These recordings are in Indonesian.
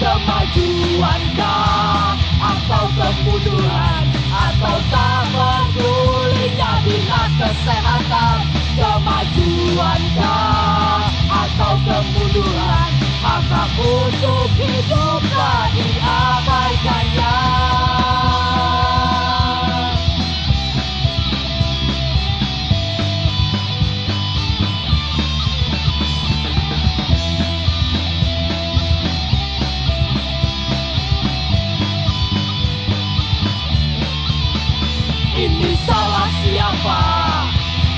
Kemajuan kah atau kemunduran Atau tak pedulinya dinas kesehatan. Kemajuankah atau kemunduran Maka untuk hidup ini salah siapa?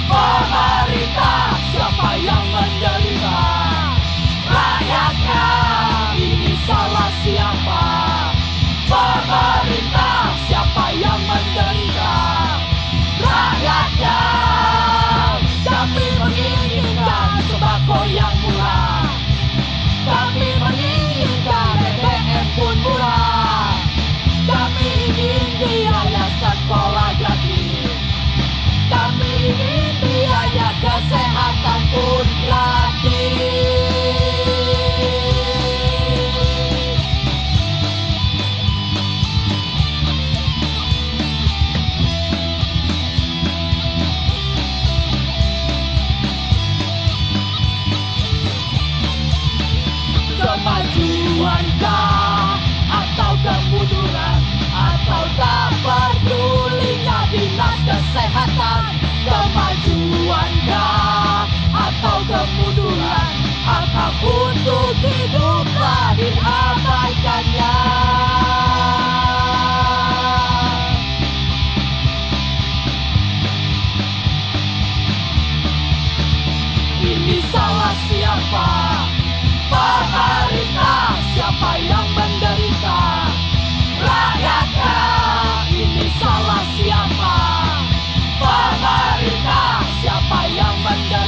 Pemerintah siapa yang menjadi? kemajuankah atau kemunduran? Atau untuk hiduplah abaikannya ini salah siapa? Pemerintah siapa yang pandang